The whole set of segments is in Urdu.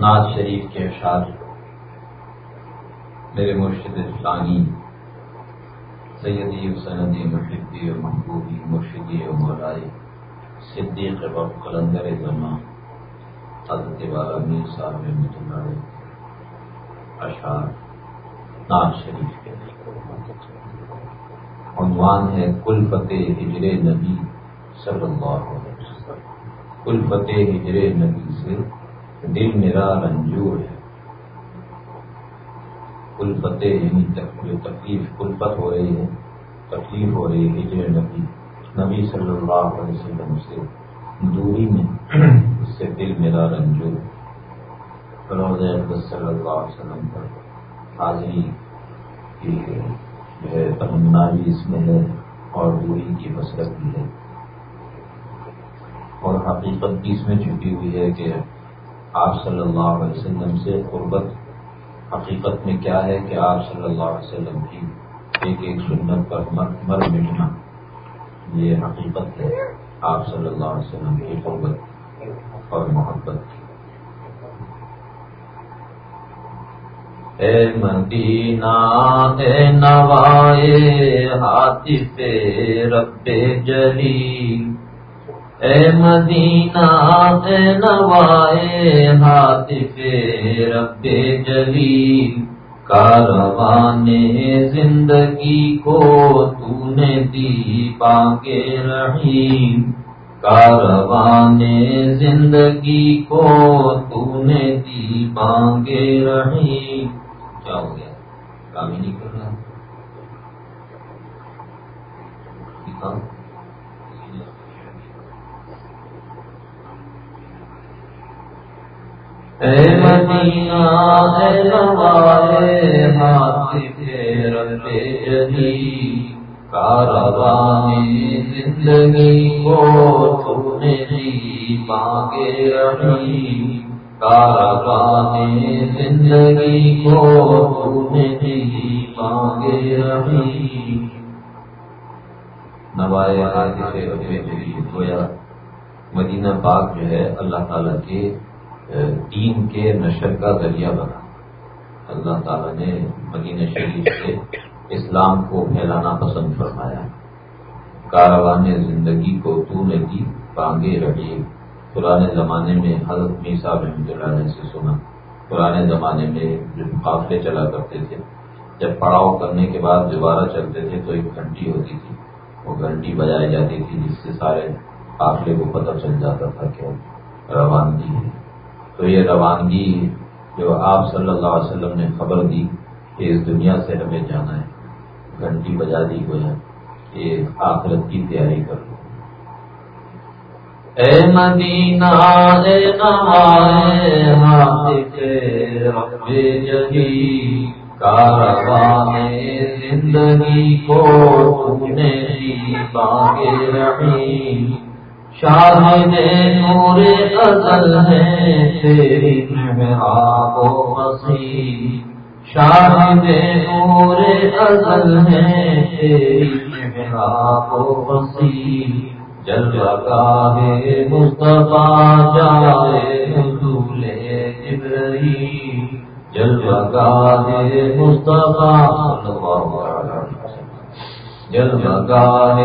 ناز شریف کے اشعار میرے مرشد فلانی سیدی سندی مرشدی و محبوبی مرشدی و مولائی صدیق وقت قلندر زمان حضرت والا میر صاحب اللہ اشعار ناز شریف کے عنوان ہے کل فتح ہجر نبی صلی اللہ علیہ وسلم۔ کل فتح ہجر نبی سے دل میرا رنجور ہے کلفتیں یعنی جو تکلیف کلفت ہو رہی ہے تکلیف ہو رہی ہے، ہجر نبی نبی صلی اللہ علیہ وسلم سے دوری میں، اس سے دل میرا رنجور. فروز صلی اللہ علیہ وسلم پر حاضری کی جو ہے تمنا بھی اس میں ہے اور دوری کی مسرت بھی ہے۔ اور حقیقت بھی اس میں چھپی ہوئی ہے کہ آپ صلی اللہ علیہ وسلم سے قربت حقیقت میں کیا ہے کہ آپ صلی اللہ علیہ وسلم کی ایک ایک سنت پر مر مٹنا یہ حقیقت ہے آپ صلی اللہ علیہ وسلم کی قربت اور محبت کی۔ اے مدینہ اے نوائے، ہاتھی پہ رب جلی اے مدینہ اے نوائے ہاتھ پہ رب جلی کاروان زندگی کو تو نے دی پاگے رحیم۔ کاروان زندگی کو تو نے دی پانگے رحیم۔ کیا ہو گیا کام ہی نہیں کر رہا۔ اے مدینہ، اے ہاتھ کاروان زندگی کو تو نے مانگے رہی کاروان زندگی کو تو نے مانگے رہی۔ نوائے ہاتھ سے رتے گویا مدینہ پاک جو ہے، اللہ تعالیٰ کے دین کے نشر کا ذریعہ بنا۔ اللہ تعالیٰ نے مدینہ شریف سے اسلام کو پھیلانا پسند فرمایا۔ کاروان زندگی کو تو نے دی پانگے رہی پرانے زمانے میں حضرت می صاحب رحمۃ اللہ علیہ سے سنا۔ پرانے زمانے میں جو قافلے چلا کرتے تھے، جب پڑاؤ کرنے کے بعد دوبارہ چلتے تھے تو ایک گھنٹی ہوتی تھی۔ وہ گھنٹی بجائی جاتی تھی جس سے سارے قافلے کو پتہ چل جاتا تھا کہ روانگی ہے تو یہ روانگی جو آپ صلی اللہ علیہ وسلم نے خبر دی کہ اس دنیا سے ہمیں جانا ہے، گھنٹی بجا دی گویا کہ آخرت کی تیاری کر لو۔ اے مدینہ، اے رب جگی کاروان زندگی کو تم نے باغ رحیم۔ شاہد نور ازل ہے تیری محراب و وسیع شاہد نور ازل ہے تیری محراب و وسیع جل گاہ مصطفیٰ جائے حضول جبرئی جل گاہ مصطفیٰ صلی اللہ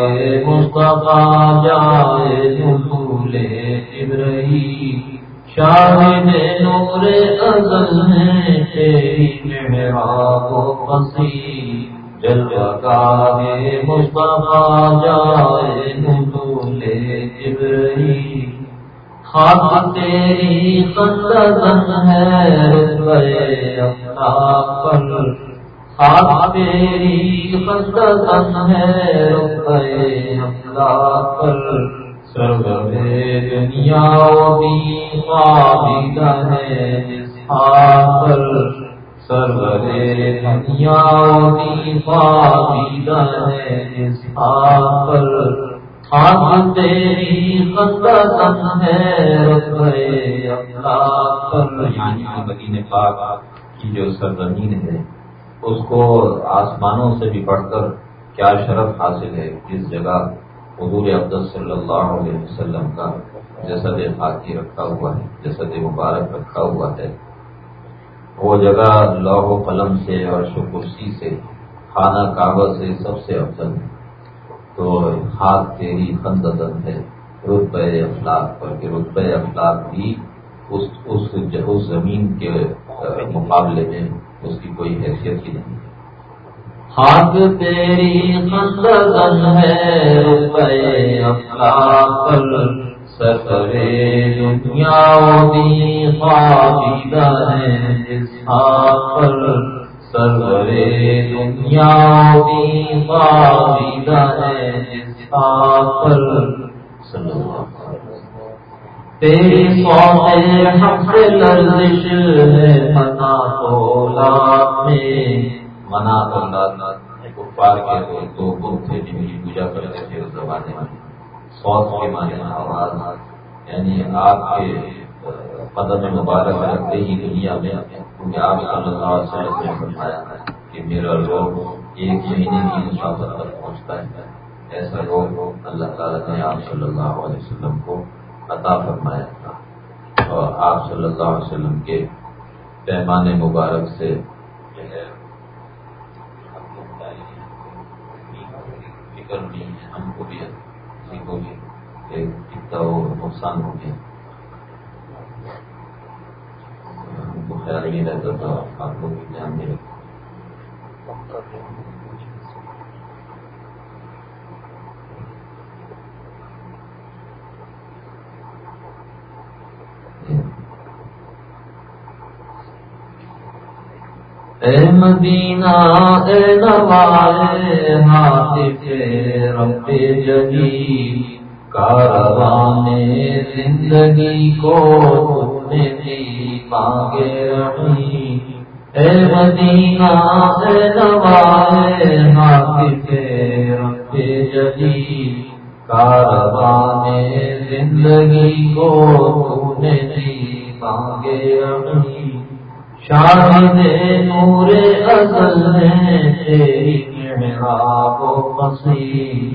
مصطفیٰ جائے جھول ابرہی شاہد نور ازل ہے تیری محراب و پسی جل گاہ مصطفیٰ جائے جھول ابرہی خاک تیری خندزن ہے رتبے افتاب پر۔ آپ تیری خندن ہے رکھے پر۔ سرگ دنیا دی ہے جس پر۔ سرگ دنیا دی ہے جس پر۔ تیری ہے رکھے پر۔ یعنی مدینہ پاک کی جو سرزمین ہے۔ اس کو آسمانوں سے بھی پڑھ کر کیا شرف حاصل ہے جس جگہ حضور عبد صلی اللہ علیہ وسلم کا جسد خاکی رکھا ہوا ہے، جسد مبارک رکھا ہوا ہے۔ وہ جگہ لوہ و قلم سے اور شکرسی سے، خانہ کعبہ سے سب سے افضل ہے۔ تو ہاتھ تیری خندن ہے رتب اخلاق پر کہ رتب اخلاق بھی اس اس زمین کے مقابلے میں اس کی کوئی حیثیت ہی نہیں۔ ہاتھ تیری خندن ہے رتب اخلاق پر سرے دنیا دی خواہیدہ ہے اس ہاتھ پر سرے دنیا دی خواہیدہ ہے اس ہاتھ پر صلی اللہ تیری سوتے حق لرزش ہے منا تو میں منا تو کفار کے دو دو بت تھے جن کی پوجا کرتے تھے اس زمانے میں سوت کے مانے آواز یعنی آپ کے قدم مبارک رکھتے ہی دنیا میں کیونکہ آپ صلی اللہ علیہ وسلم نے فرمایا کہ میرا لوگ ایک مہینے کی مسافت تک پہنچتا ہے ایسا لوگ اللہ تعالیٰ نے آپ صلی اللہ علیہ وسلم کو عطا فرمایا تھا۔ اور آپ صلی اللہ علیہ وسلم کے پیمانے مبارک سے جو ہے فکر بھی ہے، ہم کو بھی کسی کو بھی کتنا وہ نقصان ہو گیا۔ ہم کو خیال نہیں رہتا تھا آپ لوگ بھی دھیان نہیں رکھتے اے مدینہ، اے نوائے ہاتھ رب جگی کاروان زندگی کو نے دی مانگے رہی اے مدینہ، اے نوائے ہاتھ رب جگی کاروان زندگی کو نے دی مانگے رہی شاہد نور ازل ہے تیری محراب و پسی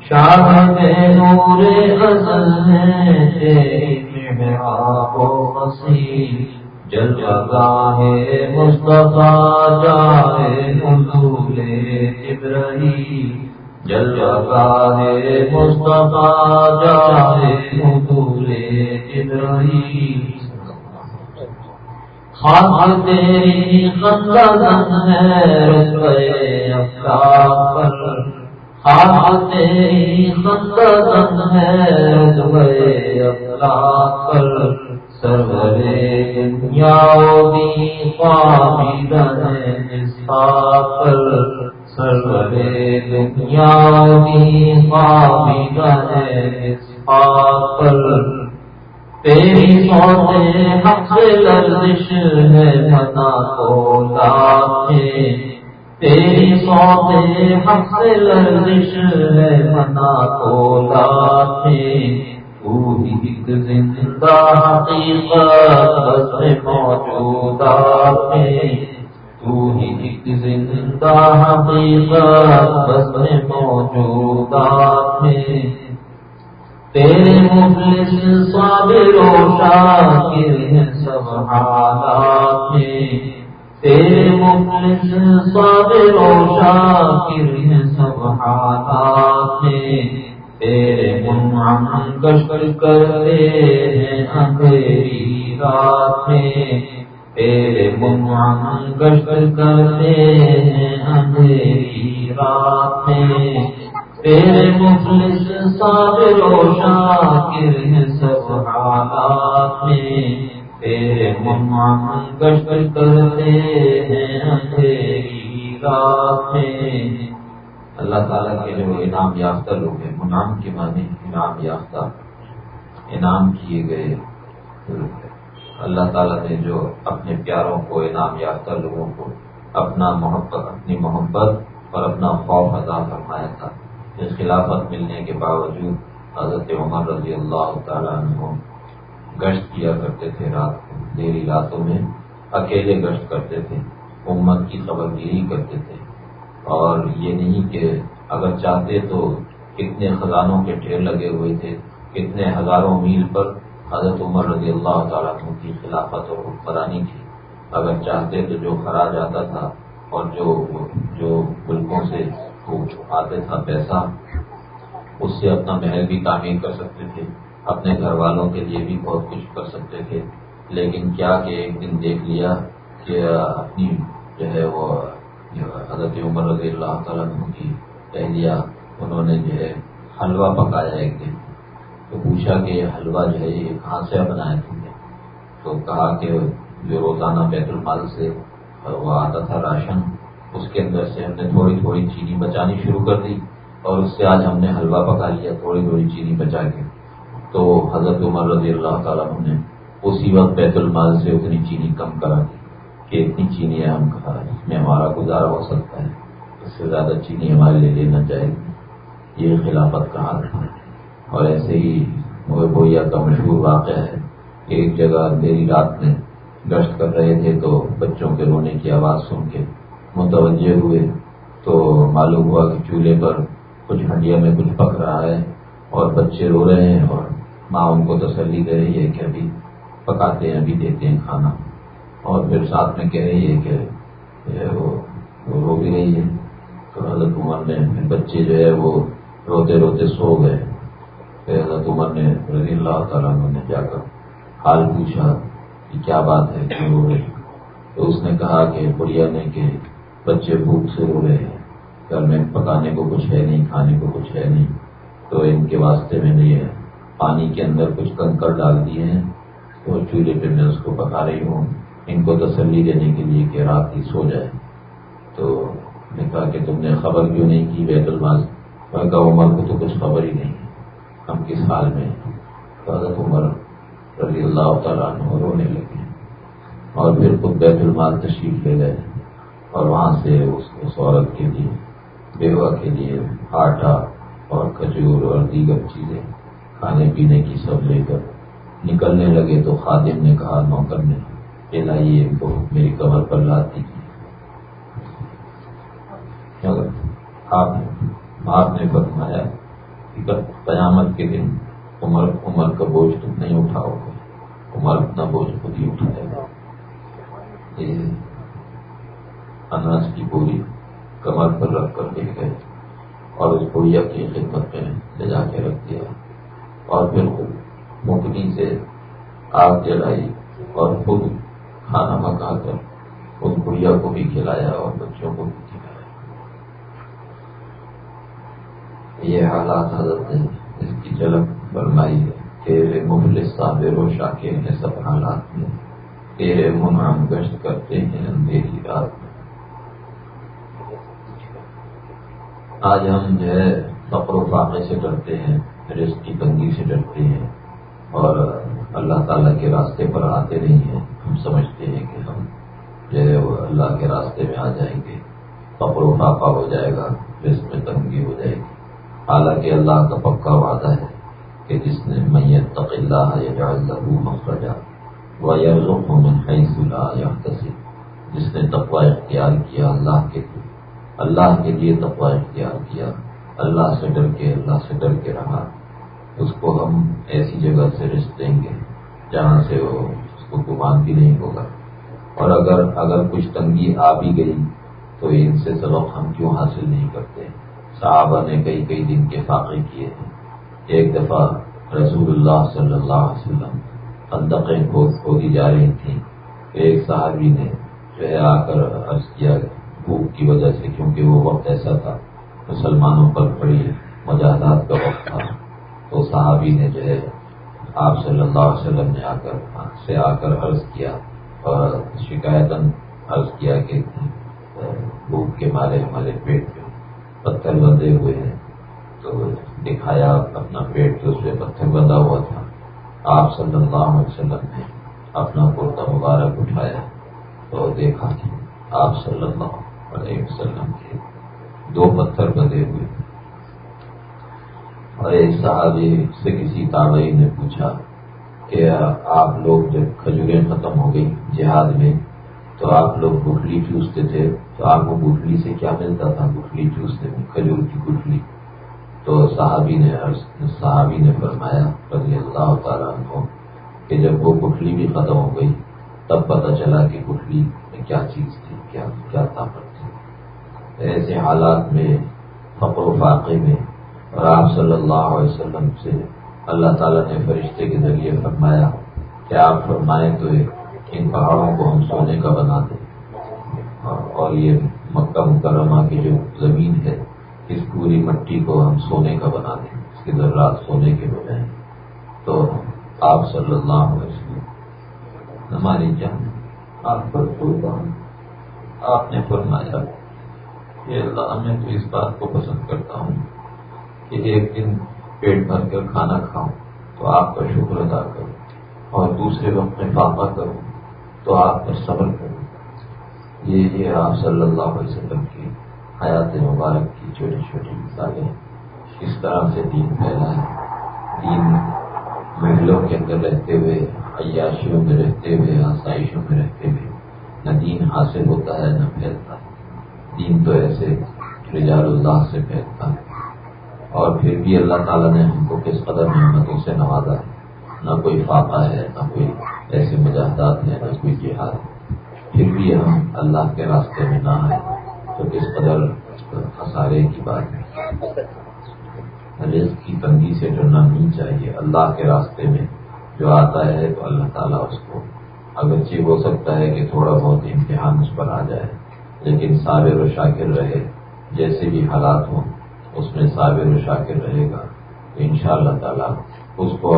شاہد نور ازل ہے تیری محراب و پسی جل ہے مصطفیٰ جائے نزول جبرئی جل ہے مصطفیٰ جائے نزول جبرئی خاص تیری خندن ہے رسوے افلاق پر۔ خاص تیری ہے رسوے افلاق پر۔ سرورے دنیا دی خواہدن ہے پر۔ دنیا دی خواہدن ہے پر۔ تیری سوتے حق لرزش ہے منا کو لاتے تیری سوتے حق لرزش ہے منا کو لاتے تو ہی ایک زندہ حقیقت بس موجودات میں تو ہی ایک زندہ حقیقت بس موجودات میں تیرے مفلس صابر و شاکر ہیں سب حالات میں۔ تیرے مفلس صابر و شاکر ہیں سب حالات میں۔ تیرے منعم گشت کرتے ہیں اندھیری رات میں۔ تیرے منعم گشت کرتے ہیں اندھیری رات میں۔ تیرے مفلس صابر و شاکر ہیں سب حالات میں۔ تیرے ممان گشت کرتے ہیں تیری رات میں۔ اللہ تعالیٰ کے جو انعام یافتہ لوگ ہیں، منعام کے معنی انعام یافتہ، انعام کیے گئے لوگ ہیں۔ اللہ تعالیٰ نے جو اپنے پیاروں کو، انعام یافتہ لوگوں کو اپنا محبت، اپنی محبت اور اپنا خوف ادا فرمایا تھا۔ خلافت ملنے کے باوجود حضرت عمر رضی اللہ تعالیٰ عنہ گشت کیا کرتے تھے رات کو، دیری راتوں میں اکیلے گشت کرتے تھے، امت کی خبر گیری کرتے تھے۔ اور یہ نہیں کہ اگر چاہتے تو کتنے خزانوں کے ٹھیر لگے ہوئے تھے، کتنے ہزاروں میل پر حضرت عمر رضی اللہ تعالیٰ کی خلافت اور حکمرانی تھی۔ اگر چاہتے تو جو خراج آتا تھا اور جو جو ملکوں سے آتے تھا پیسہ، اس سے اپنا محل بھی تعمیر کر سکتے تھے، اپنے گھر والوں کے لیے بھی بہت کچھ کر سکتے تھے۔ لیکن کیا کہ ایک دن دیکھ لیا کہ اپنی جو ہے وہ حضرت عمر رضی اللہ تعالیٰ کی پہلیا انہوں نے جو ہے حلوہ پکایا ایک دن۔ تو پوچھا کہ یہ حلوہ جو ہے یہ کہاں سے بنایا تم نے تو کہا کہ جو روزانہ بیت المال سے وہ آتا تھا راشن اس کے اندر سے ہم نے تھوڑی تھوڑی چینی بچانی شروع کر دی اور اس سے آج ہم نے حلوہ پکا لیا، تھوڑی تھوڑی چینی بچا کے۔ تو حضرت عمر رضی اللہ تعالیٰ نے اسی وقت بیت المال سے اتنی چینی کم کرا دی کہ اتنی چینی ہم کہا اس میں ہمارا گزارا ہو سکتا ہے۔ اس سے زیادہ چینی ہمارے لیے لینا چاہیے۔ یہ خلافت کا حال ہے۔ اور ایسے ہی بویا کا مشہور واقعہ ہے ایک جگہ میری رات میں گشت کر رہے تھے تو بچوں کے رونے کی آواز سن کے متوجہ ہوئے تو معلوم ہوا کہ چولہے پر کچھ ہنڈیا میں کچھ پک رہا ہے اور بچے رو رہے ہیں اور ماں ان کو تسلی دے رہی ہے کہ ابھی پکاتے ہیں، ابھی دیتے ہیں کھانا۔ اور پھر ساتھ میں کہہ رہی ہے کہ وہ رو بھی رہی ہے۔ تو حضرت عمر نے بچے جو ہے وہ روتے روتے سو گئے۔ پھر حضرت عمر نے رضی اللہ تعالیٰ نے جا کر حال پوچھا کہ کیا بات ہے کیوں رو رہے تو اس نے کہا کہ بڑھیا نے کہ بچے بھوک سے رو رہے ہیں۔ گھر میں پکانے کو کچھ ہے نہیں، کھانے کو کچھ ہے نہیں۔ تو ان کے واسطے میں نے پانی کے اندر کچھ کنکر ڈال دیے ہیں۔ تو چولہے پہ میں اس کو پکا رہی ہوں۔ ان کو تسلی دینے کے لیے کہ رات ہی سو جائے۔ تو نے کہا کہ تم نے خبر کیوں نہیں کی بیت الماز کا عمر کو تو کچھ خبر ہی نہیں۔ ہم کس حال میں حضرت عمر رضی اللہ تعالیٰ رونے لگے۔ اور پھر خود بیت المال تشریف لے گئے۔ اور وہاں سے اس عورت کے لیے، بیوہ کے لیے آٹا اور کھجور اور دیگر چیزیں کھانے پینے کی سب لے کر نکلنے لگے تو خادم نے کہا، نوکر نے کہ لائیے ان کو میری کمر پر لاد دیجیے آپ نے فرمایا کہ قیامت کے دن عمر عمر کا بوجھ تم نہیں اٹھاؤ گے۔ عمر اپنا بوجھ خود ہی اٹھائے گا۔ اناج کی پوری کمر پر رکھ کر لے گئے اور اس بویا کی خدمت میں لے جا کے رکھ دیا اور پھر مکنی سے آگ جلائی اور خود کھانا پکا کر اس بڑھیا کو بھی کھلایا اور بچوں کو بھی کھلایا۔ یہ حالات حضرت نے اس کی جھلک فرمائی ہے۔ تیرے مفلس صابر و شاکر ہیں سب حالات میں تیرے منعم گشت کرتے ہیں اندھیری رات میں آج ہم جو ہے فقر و فاقے سے ڈرتے ہیں، رزق کی تنگی سے ڈرتے ہیں اور اللہ تعالیٰ کے راستے پر آتے نہیں ہیں۔ ہم سمجھتے ہیں کہ ہم جو ہے وہ اللہ کے راستے میں آ جائیں گے۔ فقر و فاقہ ہو جائے گا، رزق میں تنگی ہو جائے گی۔ حالانکہ اللہ کا پکا وعدہ ہے کہ جس نے میت تق اللہ یا مخرجا و یا یا جس نے تقوا اختیار کیا اللہ کے اللہ کے لیے تقوا اختیار کیا۔ اللہ سے ڈر کے، اللہ سے ڈر کے رہا۔ اس کو ہم ایسی جگہ سے رشت دیں گے جہاں سے وہ اس کو گمان بھی نہیں ہوگا۔ اور اگر اگر کچھ تنگی آ بھی گئی تو ان سے سبق ہم کیوں حاصل نہیں کرتے؟ صحابہ نے کئی کئی دن کے فاقے کیے ہیں۔ ایک دفعہ رسول اللہ صلی اللہ علیہ وسلم خندقیں کھودی جا رہی تھیں۔ ایک صحابی نے جو ہے آ کر عرض کیا بھوک کی وجہ سے کیونکہ وہ وقت ایسا تھا، مسلمانوں پر بڑی مجاہدات کا وقت تھا۔ تو صحابی نے جو ہے، آپ صلی اللہ علیہ وسلم نے آ کر سے آ کر عرض کیا اور شکایتاً عرض کیا کہ بھوک کے مارے ہمارے پیٹ میں پتھر بندھے ہوئے ہیں۔ تو دکھایا اپنا پیٹ تو اس پہ پتھر بندھا ہوا تھا۔ آپ صلی اللہ علیہ وسلم نے اپنا کرتا مبارک اٹھایا تو دیکھا کہ آپ صلی اللہ علیہ وسلم کے دو پتھر بندھے ہوئے۔ اور ایک صحابی سے کسی تابعی نے پوچھا کہ آپ لوگ جب کھجوریں ختم ہو گئی جہاد میں، تو آپ لوگ گٹلی چوستے تھے، تو آپ کو گٹلی سے کیا ملتا تھا؟ گٹلی چوستے میں کھجور کی گٹلی تو صحابی نے صحابی نے فرمایا رضی اللہ تعالیٰ عنہ کہ جب وہ گٹھلی بھی ختم ہو گئی، تب پتہ چلا کہ گٹھلی میں کیا چیز تھی، کیا کیا طاقت ایسے حالات میں فقر و فاقے میں اور آپ صلی اللہ علیہ وسلم سے اللہ تعالیٰ نے فرشتے کے ذریعے فرمایا کہ آپ فرمائیں تو ان پہاڑوں کو ہم سونے کا بنا دیں۔ اور یہ مکہ مکرمہ کی جو زمین ہے، اس پوری مٹی کو ہم سونے کا بنا دیں، اس کے ذرات سونے کے بجائے تو آپ صلی اللہ علیہ وسلم، ہماری جان آپ پر آپ نے فرمایا کہ اللہ میں تو اس بات کو پسند کرتا ہوں کہ ایک دن پیٹ بھر کر کھانا کھاؤں تو آپ کا شکر ادا کروں اور دوسرے وقت میں فاقہ کروں تو آپ پر صبر کروں۔ یہ یہ آپ صلی اللہ علیہ وسلم کی حیات مبارک کی چھوٹی چھوٹی مثالیں۔ اس طرح سے دین پھیلا ہے۔ دین محلوں کے اندر رہتے ہوئے، عیاشیوں میں رہتے ہوئے، آسائشوں میں رہتے ہوئے، نہ دین حاصل ہوتا ہے، نہ پھیلتا۔ ہے دین تو ایسے رجال اللہ سے پھیلتا ہے اور پھر بھی اللہ تعالیٰ نے ہم کو کس قدر نعمتوں سے نوازا ہے؟ نہ کوئی فاقہ ہے، نہ کوئی ایسے مجاہدات ہیں، نہ کوئی جہاد ہے پھر بھی ہم اللہ کے راستے میں نہ آئے تو کس قدر خسارے کی بات ہے۔ رزق کی تنگی سے ڈرنا نہیں چاہیے اللہ کے راستے میں جو آتا ہے تو اللہ تعالیٰ اس کو، اگرچہ ہو سکتا ہے کہ تھوڑا بہت امتحان اس پر آ جائے۔ لیکن صابر و شاکر رہے جیسے بھی حالات ہوں، اس میں صابر و شاکر رہے گا۔ تو ان شاء اللہ تعالیٰ اس کو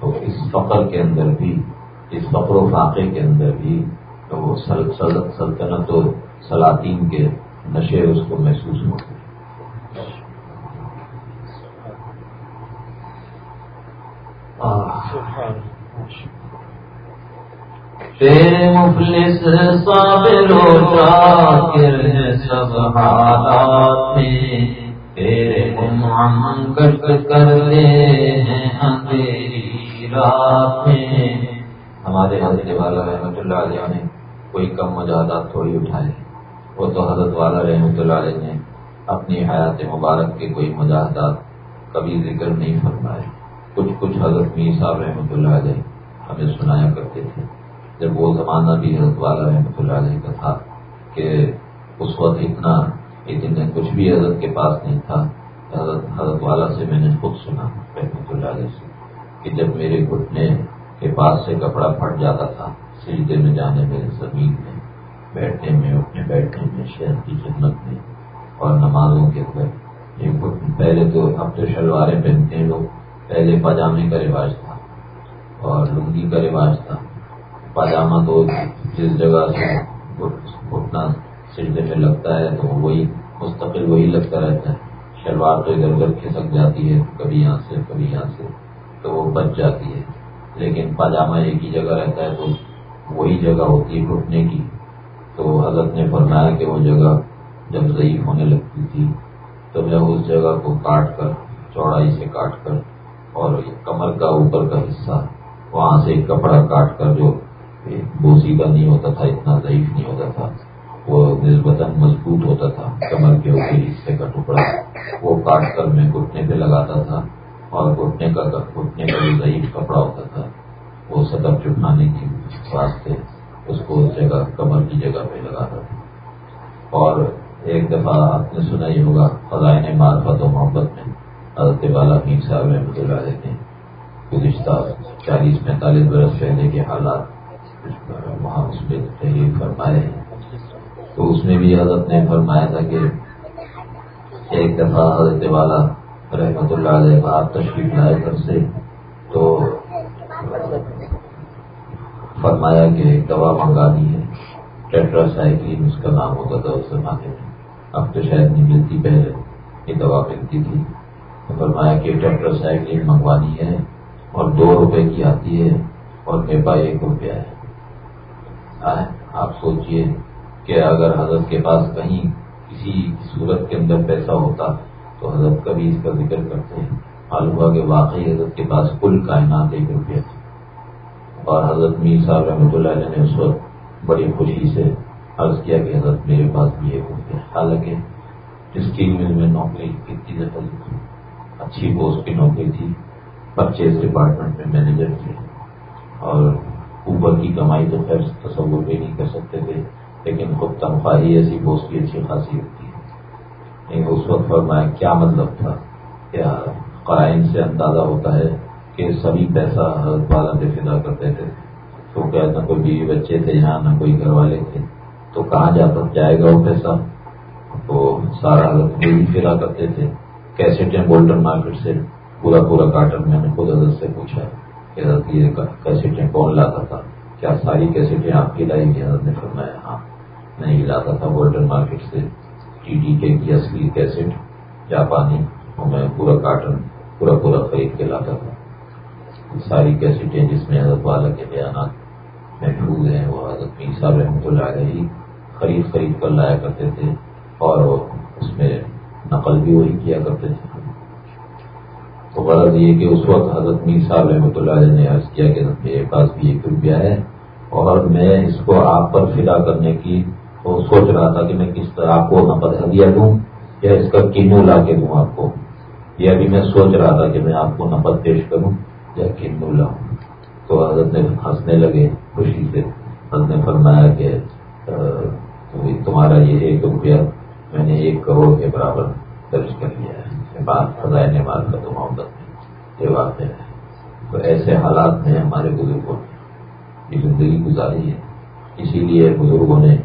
اس فقر کے اندر بھی، اس فقر و فاقے کے اندر بھی تو وہ سلطنت و سلاطین کے نشے اس کو محسوس ہوتے مفلس صابر و شاکر سب حالات میں تیرے ہم کٹ کرتے ہیں اندھیری رات میں۔ ہمارے حضرت والا رحمت اللہ علیہ نے کوئی کم مجاہدات تھوڑی اٹھائے وہ تو حضرت والا رحمۃ اللہ علیہ نے اپنی حیات مبارک کے کوئی مجاہدات کبھی ذکر نہیں فرمائے کچھ کچھ حضرت میر صاحب رحمۃ اللہ علیہ ہمیں سنایا کرتے تھے۔ جب وہ زمانہ بھی حضرت والا رحمۃ اللہ علیہ کا تھا کہ اس وقت اتنا اتنے کچھ بھی حضرت کے پاس نہیں تھا، حضرت حضرت والا سے میں نے خود سنا رحمۃ اللہ علیہ سے کہ جب میرے گھٹنے کے پاس سے کپڑا پھٹ جاتا تھا، سجدے میں جانے میں، زمین میں، بیٹھنے میں اٹھنے بیٹھنے میں، شہر کی خدمت میں اور نمازوں کے اندر پہلے تو اب تو شلواریں پہنتے ہیں لوگ، پہلے پاجامے کا رواج تھا اور لنگی کا رواج تھا۔ پاجامہ تو جس جگہ سے اٹھنا سجدے میں لگتا ہے تو وہی مستقل وہی لگتا رہتا ہے۔ شلوار تو ادھر ادھر کھسک جاتی ہے، کبھی یہاں سے، کبھی یہاں سے، تو وہ بچ جاتی ہے۔ لیکن پاجامہ ایک ہی جگہ رہتا ہے، تو وہی جگہ ہوتی ہے گھٹنے کی۔ تو حضرت نے فرمایا کہ وہ جگہ جب ضعیف ہونے لگتی تھی، تو میں اس جگہ کو کاٹ کر، چوڑائی سے کاٹ کر اور کمر کا اوپر کا حصہ، وہاں سے ایک کپڑا کاٹ کر جو بوسیدہ نہیں ہوتا تھا، اتنا ضعیف نہیں ہوتا تھا۔ وہ نسبتاً مضبوط ہوتا تھا، کمر کے اوپر حصے کا ٹکڑا۔ وہ کاٹ کر میں گھٹنے پہ لگاتا تھا اور گھٹنے کا گھٹنے کا جو ضعیف کپڑا ہوتا تھا، وہ سطح چٹھانے کی واسطے اس کو جگہ، کمر کی جگہ پہ لگا کر اور ایک دفعہ آپ نے سنا ہی ہوگا فضائن معرفت و محبت میں حضرت والا میر صاحب رحمۃ اللہ علیہ نے گزشتہ چالیس پینتالیس برس پہلے کے حالات وہاں اس پہ تحریر فرمائے۔ تو اس میں بھی حضرت نے فرمایا تھا کہ ایک دفعہ حضرت والا رحمۃ اللہ علیہ آپ تشریف لائے کر سے تو فرمایا کہ ایک دوا منگانی ہے۔ ٹیٹرا سائیکلین اس کا نام ہوتا تھا اس زمانے میں۔ اب تو شاید نہیں ملتی پہلے یہ دوا ملتی تھی۔ تو فرمایا کہ ٹیٹرا سائیکلین منگوانی ہے اور دو روپے کی آتی ہے اور میپا ایک روپیہ ہے۔ آپ سوچئے کہ اگر حضرت کے پاس کہیں کسی صورت کے اندر پیسہ ہوتا تو حضرت کبھی اس کا ذکر کرتے ہیں۔ معلوم ہوا کہ واقعی حضرت کے پاس کل کائنات ایک روپیہ تھا اور حضرت میر صاحب رحمۃ اللہ علیہ نے اس وقت بڑی خوشی سے عرض کیا کہ حضرت میرے پاس بھی ایک ہوتے حالانکہ اسٹیل مل میں نوکری کتنی دفعہ اچھی پوسٹ کی نوکری تھی۔ پرچیز ڈپارٹمنٹ میں مینیجر تھے۔ اور اوپر کی کمائی تو خیر تصور بھی نہیں کر سکتے تھے، لیکن خود تنخواہی ایسی پوسٹ کی اچھی خاصی ہوتی ہے۔ اس وقت فرمایا، کیا مطلب تھا؟ کیا قرائن سے اندازہ ہوتا ہے کہ سبھی پیسہ حضرت والا سے فدا کرتے تھے؟ تو کیا نہ کوئی بیوی بچے تھے، یہاں نہ کوئی گھر والے تھے۔ تو کہاں جاتا جائے گا وہ پیسہ؟ تو سارا حضرت بھی فدا کرتے تھے۔ کیسے گولڈن مارکیٹ سے، پورا پورا کاٹن میں نے خود حضرت سے پوچھا۔ حضرت یہ کیسٹیں کون لاتا تھا؟ کیا ساری کیسٹیں آپ کی لائی گی؟ حضرت نے فرمایا ہاں میں ہی لاتا تھا گولڈن مارکیٹ سے۔ ٹی ڈی کے کی اصلی کیسٹ جاپانی وہ میں پورا کاٹن پورا پورا خرید کے لاتا تھا۔ ساری کیسٹیں جس میں حضرت والا کے بیانات محفوظ ہیں، وہ حضرت میر صاحب رحمۃ اللہ علیہ خرید خرید کر لایا کرتے تھے، اور اس میں نقل بھی وہی کیا کرتے تھے۔ تو غرض یہ کہ اس وقت حضرت میر صاحب رحمۃ اللہ علیہ نے عرض کیا کہ میرے پاس بھی ایک روپیہ ہے اور میں اس کو آپ پر فدا کرنے کی سوچ رہا تھا کہ میں کس طرح آپ کو نقد ہدیہ دوں یا اس کا کینو لا کے دوں آپ کو۔ یہ بھی میں سوچ رہا تھا کہ میں آپ کو نقد پیش کروں یا کینو لاؤں۔ تو حضرت نے ہنسنے لگے، خوشی سے۔ حضرت نے فرمایا کہ تمہارا یہ ایک روپیہ میں نے ایک کروڑ کے برابر درج کر لیا ہے۔ بات خزائے نے کا تو محبت یہ واقع ہے۔ تو ایسے حالات میں ہمارے بزرگوں نے یہ زندگی گزاری ہے۔ اسی لیے بزرگوں نے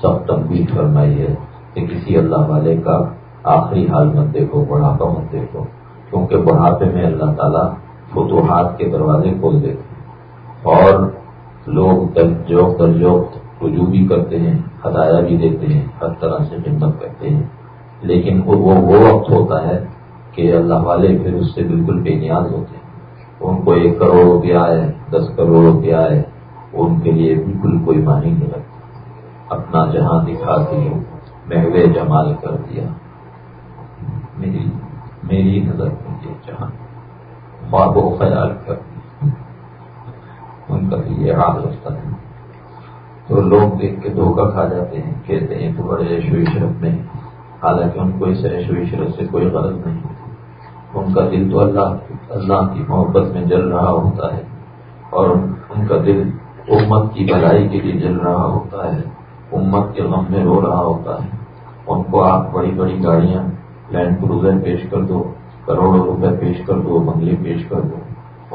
سب تنبیہ فرمائی ہے کہ کسی اللہ والے کا آخری حال مت دیکھو، بڑھاپا مت دیکھو۔ کیونکہ بڑھاپے میں اللہ تعالیٰ فتوحات کے دروازے کھول دیتے اور لوگ درجوق درجوق رجوع بھی کرتے ہیں ہدایا بھی دیتے ہیں، ہر طرح سے خدمت کرتے ہیں۔ لیکن وہ وہ وقت ہوتا ہے کہ اللہ والے پھر اس سے بالکل بے نیاز ہوتے ہیں۔ ان کو ایک کروڑ روپیہ آئے، دس کروڑ روپیہ آئے، ان کے لیے بالکل کوئی معنی نہیں لگتا اپنا جہاں دکھا دیا محوے جمال کر دیا۔ میری میری نظر میں یہ جہاں خواب و خیال کر دیا ان کا بھی یہ حال رفتہ ہے۔ تو لوگ دیکھ کے دھوکہ کھا جاتے ہیں، کہتے ہیں تو بڑے شرف میں حالانکہ ان کو اس عیش و عشرت سے کوئی غرض نہیں ان کا دل تو اللہ اللہ کی محبت میں جل رہا ہوتا ہے اور ان کا دل امت کی بھلائی کے لیے جل رہا ہوتا ہے۔ امت کے غم میں رو رہا ہوتا ہے۔ ان کو آپ بڑی بڑی گاڑیاں، لینڈ کروزر پیش کر دو، کروڑوں روپے پیش کر دو، بنگلے پیش کر دو۔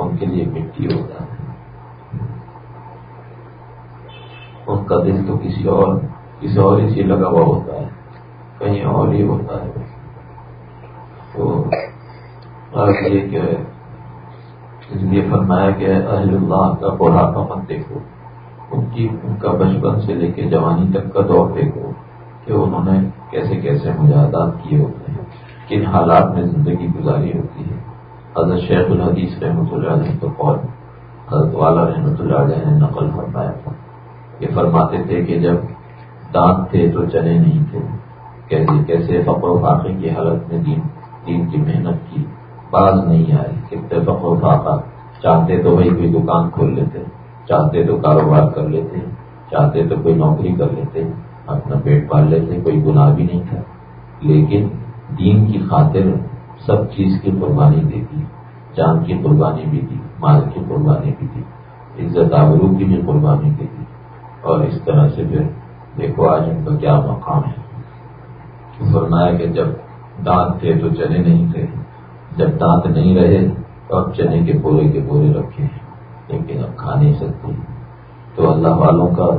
ان کے لیے مٹی ہوتا ہے۔ ان کا دل تو کسی اور کسی اور ہی سے لگا ہوا ہوتا ہے۔ کہیں اور ہی ہوتا ہے۔ تو یہ کہ اس لیے فرمایا کہ اہل اللہ کا بڑھاپا مت دیکھو۔ ان کی، ان کا بچپن سے لے کے جوانی تک کا دور دیکھو کہ انہوں نے کیسے کیسے مجاہدات کیے ہوتے ہیں، کن حالات میں زندگی گزاری ہوتی ہے۔ حضرت شیخ الحدیث رحمۃ اللہ علیہ تو قول، حضرت والا رحمۃ اللہ علیہ نے نقل فرمایا تھا۔ یہ فرماتے تھے کہ جب دانت تھے تو چنے نہیں تھے۔ کیسے کیسے فقر و فاقے کی حالت میں دین دین کی محنت کی باز نہیں آئے کتنے فقر و فاقہ، چاہتے تو وہی کوئی دکان کھول لیتے، چاہتے تو کاروبار کر لیتے، چاہتے تو کوئی نوکری کر لیتے، اپنا پیٹ پال لیتے، کوئی گناہ بھی نہیں تھا۔ لیکن دین کی خاطر سب چیز کی قربانی دی تھی جان کی قربانی بھی تھی مال کی قربانی بھی تھی عزت آبرو کی بھی قربانی دی۔ تھی اور اس طرح سے پھر دیکھو آج ان کا کیا مقام ہے۔ فرمایا کہ جب دانت تھے تو چنے نہیں تھے۔ جب دانت نہیں رہے تو اب چنے کے بورے کے بورے رکھے ہیں، لیکن اب کھا نہیں سکتے۔ تو اللہ والوں کا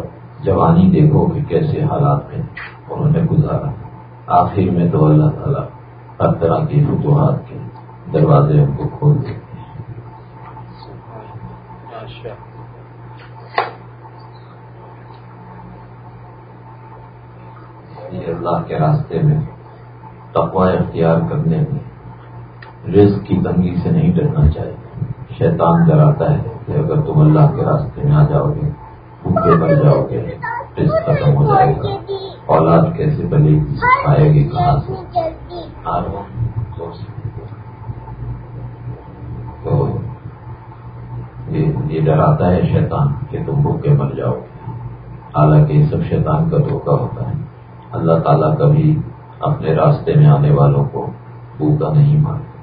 جوانی دیکھو کہ کیسے حالات میں انہوں نے گزارا۔ آخر میں تو اللہ تعالیٰ ہر طرح کی فتوحات کے دروازے ان کو کھول دیتے ہیں۔ اللہ کے راستے میں تقوا اختیار کرنے میں رزق کی تنگی سے نہیں ڈرنا چاہیے۔ شیطان ڈراتا ہے کہ اگر تم اللہ کے راستے میں آ جاؤ گے، بھوکے بڑھ جاؤ گے، رزق ختم ہو جائے گا۔ اولاد کیسے بنے گی آئے گی کہاں سے؟ تو یہ ڈراتا ہے شیطان کہ تم بھوکے مر جاؤ گے۔ حالانکہ یہ سب شیطان کا دھوکہ ہوتا ہے۔ اللہ تعالیٰ کبھی اپنے راستے میں آنے والوں کو بھوکا نہیں مارتا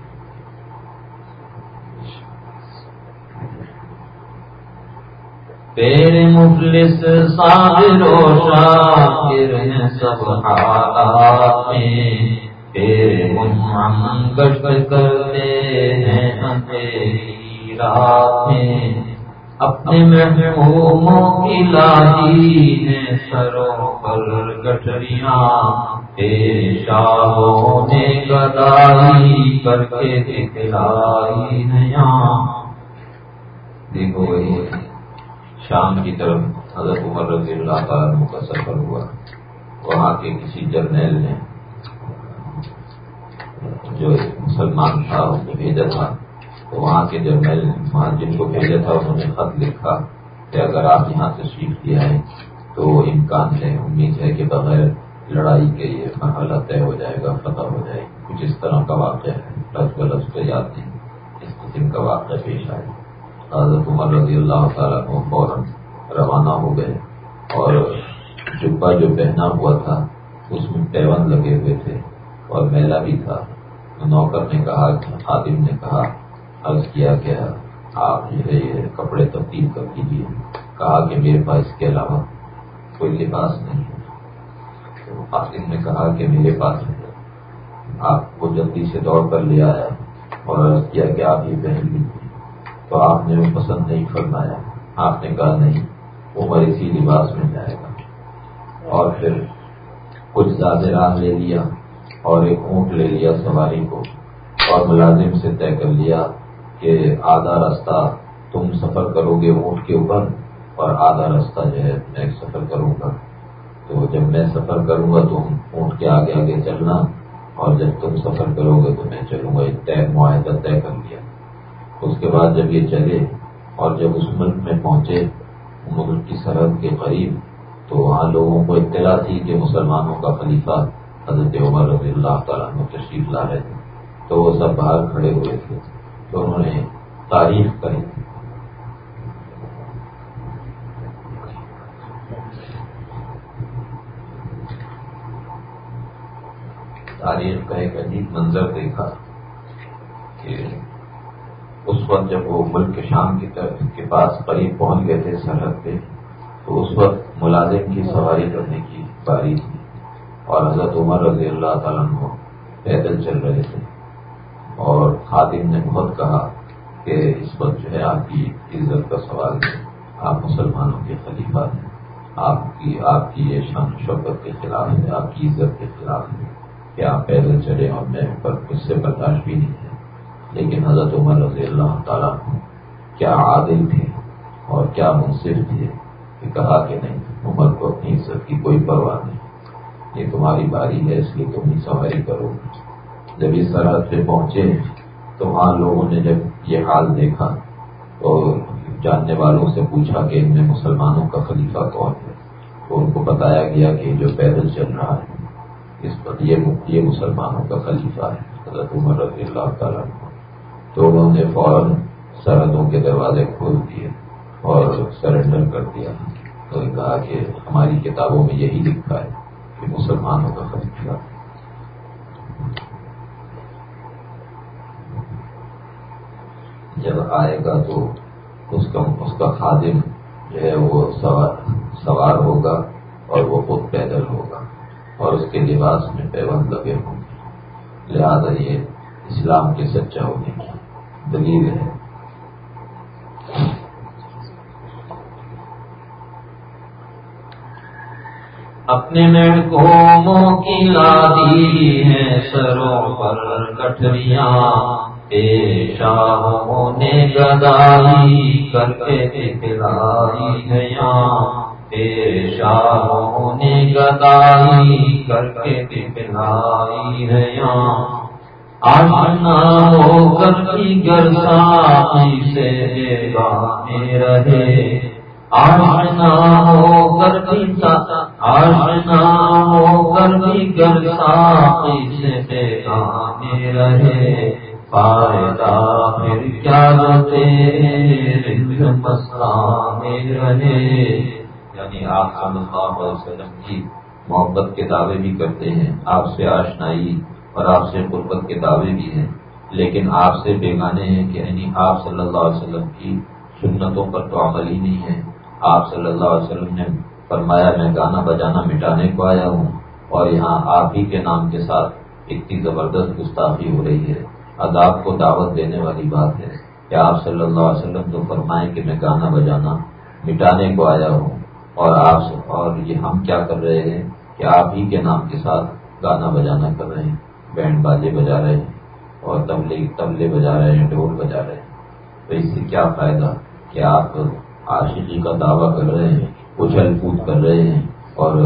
پیر مفلس صابر و شاکر ہیں سب حالات میں۔ تیرے منعم گشت کرتے ہیں تیری رات میں۔ اپنے محبوبوں کی لادی ہیں سروں پر گٹریاں شاہوں نے گدائی کر کے دکھلائی نیا۔ دیکھو وہی شام کی طرف حضرت عمر رضی اللہ تعالیٰ کا سفر ہوا۔ وہاں کے کسی جرنیل نے جو مسلمان تھا اس نے بھیجا تھا۔ تو وہاں کے جرنیل وہاں جن کو بھیجا تھا، انہوں نے خط لکھا کہ اگر آپ یہاں سے سیکھ لیا تو امکان ہے، امید ہے کہ بغیر لڑائی کے یہ مرحلہ طے ہو جائے گا فتح ہو جائے گا۔ کچھ اس طرح کا واقعہ ہے۔ لفظ لفظ پہ یاد نہیں۔ اس قسم کا واقعہ پیش آئے حضرت عمر رضی اللہ تعالیٰ کو فوراً روانہ ہو گئے اور جبا جو پہنا ہوا تھا، اس میں پیون لگے ہوئے تھے اور میلا بھی تھا۔ نوکر نے کہا، خادم نے کہا عرض کیا کہ آپ جو ہے یہ کپڑے تبدیل کر دیجیے کہا کہ میرے پاس اس کے علاوہ کوئی لباس نہیں ہے۔ تو نے کہا کہ میرے پاس آپ کو جلدی سے دوڑ کر لے آیا اور عرض کیا کہ آپ یہ پہن لیجیے تو آپ نے وہ پسند نہیں فرمایا۔ آپ نے کہا نہیں عمر اسی لباس میں جائے گا۔ اور پھر کچھ زیادہ راہ لے لیا اور ایک اونٹ لے لیا سواری کو اور ملازم سے طے کر لیا کہ آدھا راستہ تم سفر کرو گے اونٹ کے اوپر اور آدھا راستہ جو ہے میں سفر کروں گا۔ تو جب میں سفر کروں گا تم اونٹ کے آگے آگے چلنا اور جب تم سفر کرو گے تو میں چلوں گا۔ ایک طے معاہدہ طے کر لیا۔ اس کے بعد جب یہ چلے اور جب اس ملک میں پہنچے ملک کی سرحد کے قریب، تو وہاں لوگوں کو اطلاع تھی کہ مسلمانوں کا خلیفہ حضرت عمر رضی اللہ تعالیٰ تشریف لا رہے تھے۔ تو وہ سب باہر کھڑے ہوئے تھے۔ تو انہوں نے تاریخ کری۔ تاریخ کا ایک عجیب منظر دیکھا کہ اس وقت جب وہ ملک شام کی طرف کے پاس قریب پہنچ گئے تھے سرحد پہ، تو اس وقت ملازم کی سواری کرنے کی باری تھی اور حضرت عمر رضی اللہ تعالیٰ کو پیدل چل رہے تھے۔ اور خادم نے بہت کہا کہ اس وقت جو ہے آپ کی عزت کا سوال ہے۔ آپ مسلمانوں کے خلیفہ ہیں۔ آپ کی آپ کی یہ شان شوقت کے خلاف ہے آپ کی عزت کے خلاف ہے کہ آپ پیدل چلے اور میں پر اس سے برداشت بھی نہیں ہے؟ لیکن حضرت عمر رضی اللہ تعالیٰ کیا عادل تھے اور کیا منصف تھے کہ کہا کہ نہیں، عمر کو اپنی عزت کی کوئی پرواہ نہیں۔ یہ تمہاری باری ہے، اس لیے تم ہی سواری کرو۔ گے جب اس سرحد پہ پہنچے تو وہاں لوگوں نے جب یہ حال دیکھا تو جاننے والوں سے پوچھا کہ ان میں مسلمانوں کا خلیفہ کون ہے، تو ان کو بتایا گیا کہ جو پیدل چل رہا ہے، اس پر یہ مسلمانوں کا خلیفہ ہے، حضرت عمر رضی اللہ تعالیٰ تو انہوں نے فوراً سرحدوں کے دروازے کھول دیے اور سرنڈر کر دیا۔ تو کہا کہ ہماری کتابوں میں یہی لکھا ہے کہ مسلمانوں کا خلیفہ جب آئے گا تو اس کا اس کا خادم جو ہے وہ سوار ہوگا اور وہ خود پیدل ہوگا اور اس کے لباس میں پیبند لگے ہوں گے۔ لہٰذا یہ اسلام کے سچا ہونے کی دلیل ہے۔ اپنے لڑکوں کی لادی ہے سروں پر کٹریاں شاہوں نے گدائی کر کے دکھلائی ہے یہاں شاہوں نے گدائی کر کے دکھلائی ہے یہاں۔ آشنا ہو کر کی گرسائی سے گانے رہے آشنا ہو کر کی آشنا ہو کر کی گرسائی سے گانے رہے فائدہ پھر کیا مسانے رہے یعنی آپ صلی اللہ علیہ وسلم کی محبت کے دعوے بھی کرتے ہیں آپ سے آشنائی اور آپ سے قربت کے دعوے بھی ہیں لیکن آپ سے بیگانے ہیں کہ یعنی آپ صلی اللہ علیہ وسلم کی سنتوں پر تو عمل ہی نہیں ہے آپ صلی اللہ علیہ وسلم نے فرمایا میں گانا بجانا مٹانے کو آیا ہوں اور یہاں آپ ہی کے نام کے ساتھ اتنی زبردست گستاخی ہو رہی ہے عذاب کو دعوت دینے والی بات ہے کہ آپ صلی اللہ علیہ وسلم تو فرمائیں کہ میں گانا بجانا مٹانے کو آیا ہوں اور آپ اور یہ ہم کیا کر رہے ہیں کہ آپ ہی کے نام کے ساتھ گانا بجانا کر رہے ہیں۔ بینڈ بازے بجا رہے ہیں اور تبلے تبلے بجا رہے ہیں، ڈھول بجا رہے ہیں۔ تو اس سے کیا فائدہ کہ آپ عاشقی کا دعویٰ کر رہے ہیں، اچھل کود کر رہے ہیں اور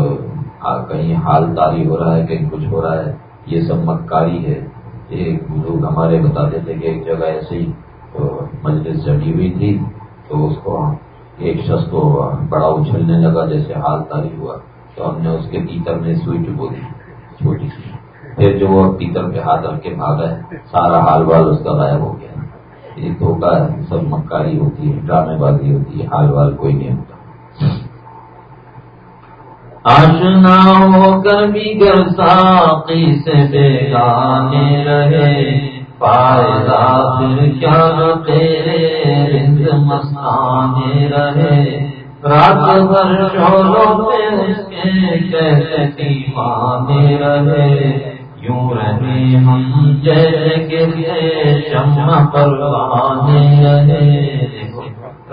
کہیں حال تاری ہو رہا ہے، کہیں کچھ ہو رہا ہے، یہ سب مکاری ہے۔ ایک لوگ ہمارے بتاتے تھے کہ ایک جگہ ایسے ہی مجلس جمی ہوئی تھی، تو اس کو ایک شخص کو بڑا اچھلنے لگا، جیسے حال تاری ہوا تو ہم نے اس کے پیتر میں سوئی ٹبو دی چھوٹی سی۔ پھر جو وہ پیتر پہ ہاتھ رکھ کے بھاگا ہے، سارا حال وال اس کا غائب ہو گیا۔ یہ دھوکہ سب مکاری ہوتی ہے، ڈرامے بازی ہوتی ہے، حال وال کوئی نہیں ہوتا۔ آشنا ہو کر بھی گر ساقی سے بے رہے۔ پائے پھر کیا تیرے رند مسانے رہے۔ رات بھر شولوں پہ اس کے کیسے دیوانے رہے۔ یوں رہے ہم جیسے گرے شمع پروانے رہے۔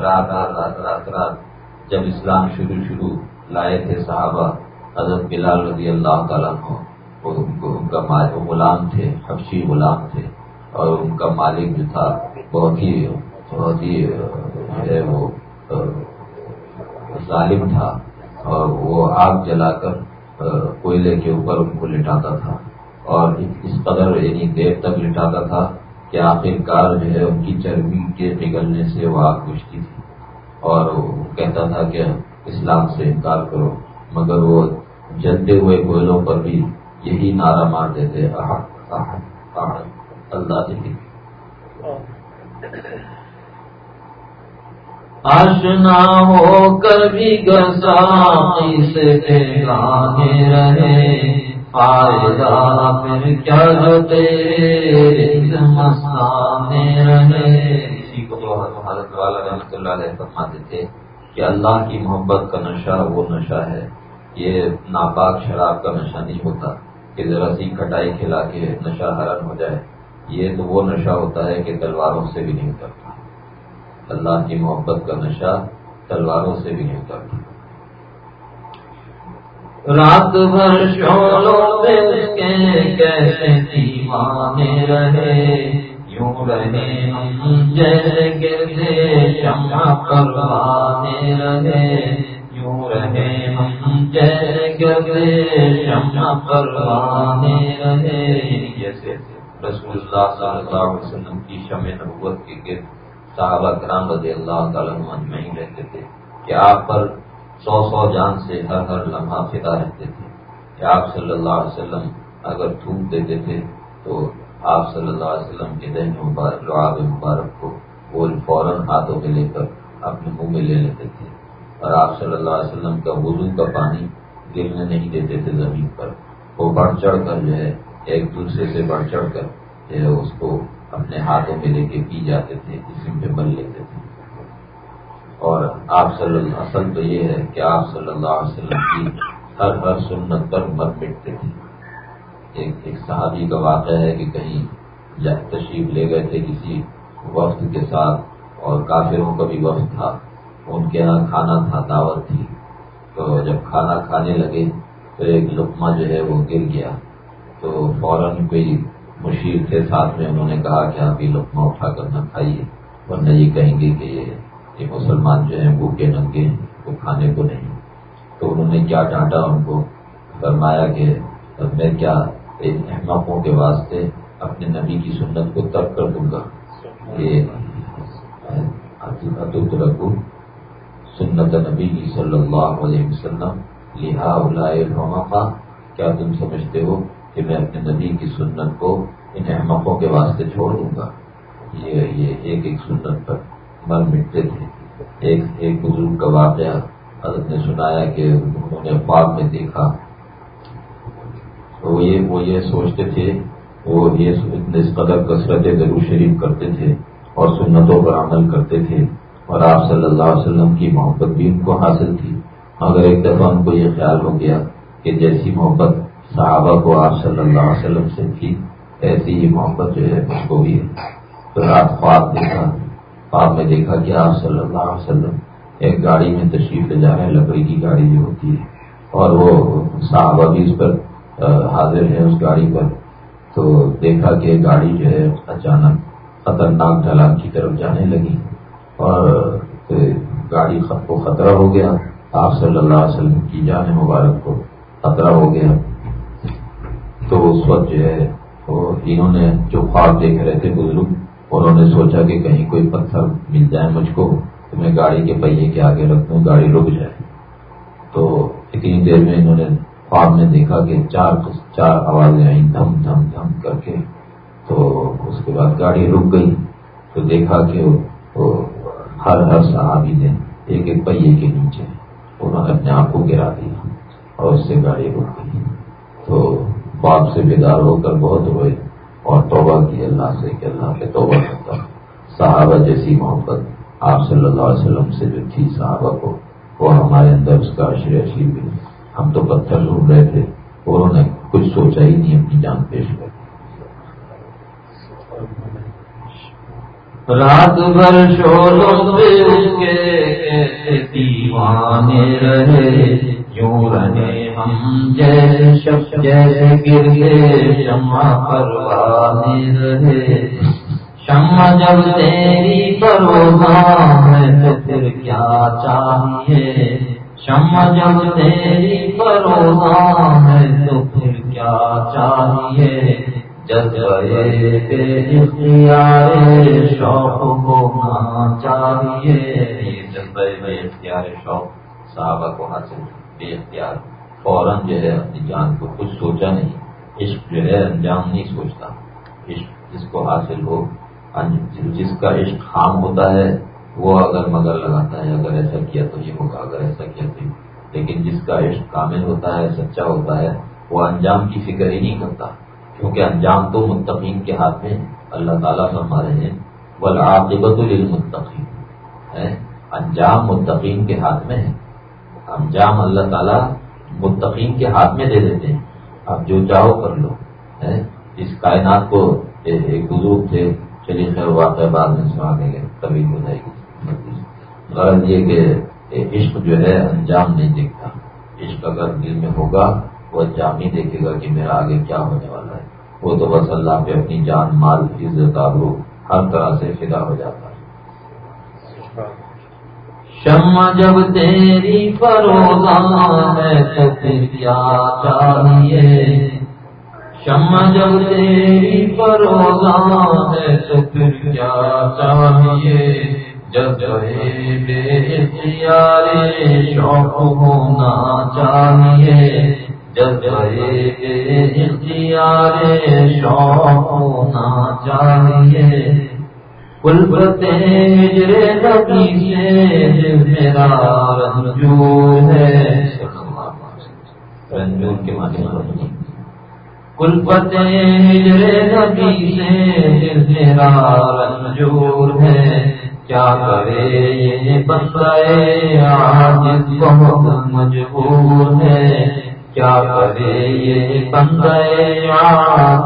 رات رات رات رات۔ جب اسلام شروع شروع۔ لائے تھے صحابہ، حضرت بلال رضی اللہ تعالیٰ کو، ان کا غلام تھے حفشی غلام تھے، اور ان کا مالک جو تھا، بہت ہی بہت ہی، جو ہے وہ، ظالم تھا، اور وہ آگ جلا کر، کوئلے کے اوپر ان کو لٹاتا تھا، اور اس قدر یعنی دیر تک لٹاتا تھا کہ آخر کار جو ہے، ان کی چربی کے پگھلنے سے وہ آگ بجتی تھی، اور وہ کہتا تھا کہ اسلام سے انکار کرو۔ مگر وہ جلتے ہوئے کوئلوں پر بھی یہی نعرہ مار دیتے، احق احق احق، اللہ آشنا ہو کر بھی گسا سے گانے رہے، فائدہ پھر کیا جو مسانے رہے۔ اسی کو تو حضرت والا رحمۃ اللہ علیہ فرماتے تھے کہ اللہ کی محبت کا نشہ وہ نشہ ہے، یہ ناپاک شراب کا نشہ نہیں ہوتا کہ ذرا سی کٹائی کھلا کے نشہ حرن ہو جائے۔ یہ تو وہ نشہ ہوتا ہے کہ تلواروں سے بھی نہیں اترتا۔ اللہ کی محبت کا نشہ تلواروں سے بھی نہیں اترتا۔ رات بھر شولوں کے کیسے دیوانے رہے۔ رہے ہم جیسے گردے شمع پروانے رہے یوں رہے ہم جیسے گردے شمع پروانے رہے جیسے رسول اللہ صلی اللہ علیہ وسلم کی شمع نبوت کے گرد صحابہ کرام رضی اللہ تعالیٰ نہیں رہتے تھے کہ آپ پر سو سو جان سے ہر ہر لمحہ فدا رہتے تھے کہ آپ صلی اللہ علیہ وسلم اگر تھوک دیتے تھے، تو آپ صلی اللہ علیہ وسلم کے دہن مبارک لعاب مبارک کو وہ فوراً ہاتھوں میں لے کر اپنے منہ میں لے لیتے تھے۔ اور آپ صلی اللہ علیہ وسلم کا وضو کا پانی گرنے نہیں دیتے تھے زمین پر۔ وہ بڑھ چڑھ کر جو ہے، ایک دوسرے سے بڑھ چڑھ کر جو ہے، اس کو اپنے ہاتھوں میں لے کے پی جاتے تھے، جسم پہ بل لیتے تھے۔ اور آپ صلی اللہ اصل تو یہ ہے کہ آپ صلی اللہ علیہ وسلم کی ہر ہر سنت پر مر مٹتے تھے۔ ایک ایک صحابی کا واقعہ ہے کہ کہیں تشریف لے گئے تھے کسی وقت کے ساتھ اور کافروں کا بھی وقت تھا۔ ان کے یہاں کھانا تھا، دعوت تھی۔ تو جب کھانا کھانے لگے تو ایک لقمہ جو ہے وہ گر گیا۔ تو فوراً کوئی مشیر تھے ساتھ میں، انہوں نے کہا کہ آپ یہ لقمہ اٹھا کر نہ کھائیے، ورنہ یہ کہیں گے کہ یہ مسلمان جو ہیں بھوکے، ننگے وہ کھانے کو نہیں۔ تو انہوں نے کیا ڈانٹا ان کو؟ فرمایا کہ میں کیا ان احمقوں کے واسطے اپنے نبی کی سنت کو ترک کر دوں گا۔ یہ رکھو سنت نبی صلی اللہ علیہ وسلم لہا کیا تم سمجھتے ہو کہ میں اپنے نبی کی سنت کو ان احمقوں کے واسطے چھوڑ دوں گا؟ یہ یہ ایک ایک سنت پر مر مٹتے تھے۔ ایک ایک بزرگ کا واقعہ حضرت نے سنایا کہ انہوں نے خواب میں دیکھا وہ یہ وہ یہ سوچتے تھے، وہ یہ اس قدر کثرت ضرور شریف کرتے تھے اور سنتوں پر عمل کرتے تھے اور آپ صلی اللہ علیہ وسلم کی محبت بھی ان کو حاصل تھی۔ مگر ایک دفعہ ان کو یہ خیال ہو گیا کہ جیسی محبت صحابہ کو آپ صلی اللہ علیہ وسلم سے تھی، ایسی ہی محبت جو ہے اس کو بھی ہے۔ تو رات خواب دیکھا خواب میں دیکھا کہ آپ صلی اللہ علیہ وسلم ایک گاڑی میں تشریف لے جا رہے ہیں، لکڑی کی گاڑی جو ہوتی ہے۔ اور وہ صحابہ بھی اس پر حاضر ہیں اس گاڑی پر۔ تو دیکھا کہ گاڑی جو ہے، اچانک خطرناک ڈھلان کی طرف جانے لگی اور گاڑی کو خطرہ ہو گیا۔ آپ صلی اللہ علیہ وسلم کی جان مبارک کو خطرہ ہو گیا۔ تو اس وقت جو ہے، وہ انہوں نے جو خواب دیکھ رہے تھے بزرگ، انہوں نے سوچا کہ کہیں کوئی پتھر مل جائے مجھ کو، تو میں گاڑی کے پہیے کے آگے رکھ دوں، گاڑی رک جائے۔ تو اتنی دیر میں انہوں نے خواب میں دیکھا کہ چار چار آوازیں آئیں، دھم دھم دھم کر کے، تو اس کے بعد گاڑی رک گئی، تو دیکھا کہ وہ ہر ہر صحابی نے ایک ایک پہیے کے نیچے انہوں نے اپنے آپ کو گرا دیا اور اس سے گاڑی رک گئی۔ تو باپ سے بیدار ہو کر بہت روئے اور توبہ کی اللہ سے کہ اللہ کے توبہ کرتا۔ صحابہ جیسی محبت آپ صلی اللہ علیہ وسلم سے جو تھی، صحابہ کو وہ ہمارے اندر اس کا اشر اشیر بھی ہم تو پتھر ڈھونڈ رہے تھے انہوں نے کچھ سوچا ہی نہیں، اپنی جان پیش کر رات بھر شولوں کے دیوانے رہے، یوں رہے ہم جیسے شب، جیسے گرے شمع پروانے رہے۔ شمع جب تیری پروان ہے تو پھر کیا چاہیے؟ شمع جب تیری پروان ہے تو پھر کیا چاہیے؟ جذبے اختیار شوق ہونا چاہیے۔ جذبے میں اختیار شوق، صحابہ کو حاصل بے اختیار۔ فوراً جو ہے اپنی جان کو کچھ سوچا نہیں، عشق جو ہے انجام نہیں سوچتا۔ عشق جس کو حاصل ہو یعنی جس کا عشق خام ہوتا ہے وہ اگر مگر لگاتا ہے، اگر ایسا کیا تو یہ ہوگا، اگر ایسا کیا تو لیکن جس کا عشق کامل ہوتا ہے، سچا ہوتا ہے، وہ انجام کی فکر ہی نہیں کرتا۔ کیونکہ انجام تو متقین کے ہاتھ میں اللہ تعالیٰ فرما رہے ہیں۔ بلعاقبت للمتقین ہے انجام متقین کے ہاتھ میں ہے۔ انجام اللہ تعالیٰ متقین کے ہاتھ میں دے دیتے ہیں۔ اب جو چاہو کر لو۔ ہے اس کائنات کو ایک بزرگ تھے، چلیے خیر واقع بعد میں سنا دیں گے، کبھی ہو جائے گی۔ غرض یہ کہ عشق جو ہے انجام نہیں دیکھتا عشق اگر دل میں ہوگا، وہ انجام نہیں دیکھے گا کہ میرا آگے کیا ہونے والا ہے۔ وہ تو بس اللہ پہ اپنی جان، مال، عزت، آبرو ہر طرح سے فدا ہو جاتا ہے۔ شمع جب تیری فروغان ہے تو پھر کیا چاہیے، شمع جب تیری فروغان ہے تو پھر کیا چاہیے۔ جب بے اختیار شوق ہونا چاہیے۔ جب اختیار شوق ہونا چاہیے۔ کلبتے ہجرے نبی سے میرا رنجور ہے۔ رنجور کے معنی کلبتے ہجرے نبی سے میرا رنجور ہے۔ کیا کرے یہ بندے آج بہت مجبور ہے؟ کیا کرے یہ بندے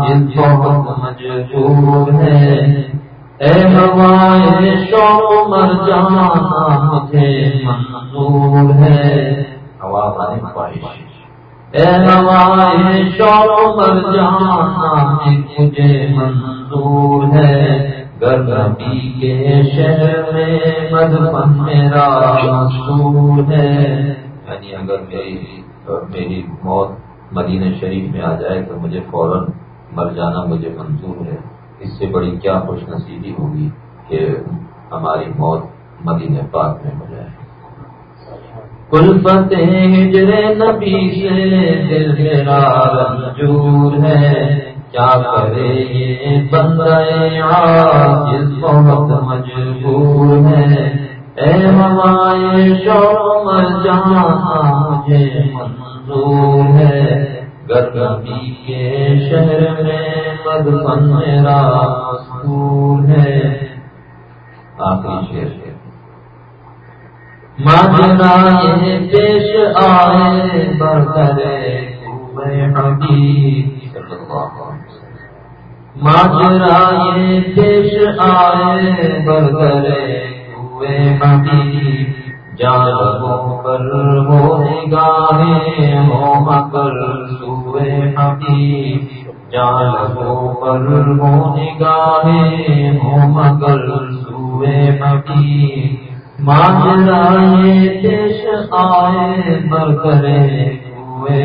جس بہت مجبور ہے؟ اے ہوائے شوق مر جانا مجھے منظور ہے۔ ہوا ہماری خواہش اے ہوائے شوق مر جانا مجھے منظور ہے۔ گرمی کے شہر میں مدفن میرا مشہور ہے۔ یعنی اگر میری میری موت مدینہ شریف میں آ جائے تو مجھے فوراً مر جانا مجھے منظور ہے۔ اس سے بڑی کیا خوش نصیبی ہوگی کہ ہماری موت مدینہ پاک میں ہو جائے۔ کل ہجر نبی سے دل میرا رنجور ہے۔ کیا کرے یہ بندہ جس بہت مجبور ہے اے ہمارے شوق مر جانا مجھے منظور ہے۔ گرمی کے شہر میں مدفن میرا مشہور ہے۔ آخری شیر ماجرا یہ پیش آئے برترے حبیب ماجرا یہ پیش آئے برترے ہوئے حبیب جان کر وہ نگاہیں، ہو مکر سوئے حبیب جان پر وہ نگاہیں، ہو مکر سوئے حبیب ماجرائے پیش آئے پر کرے ہوئے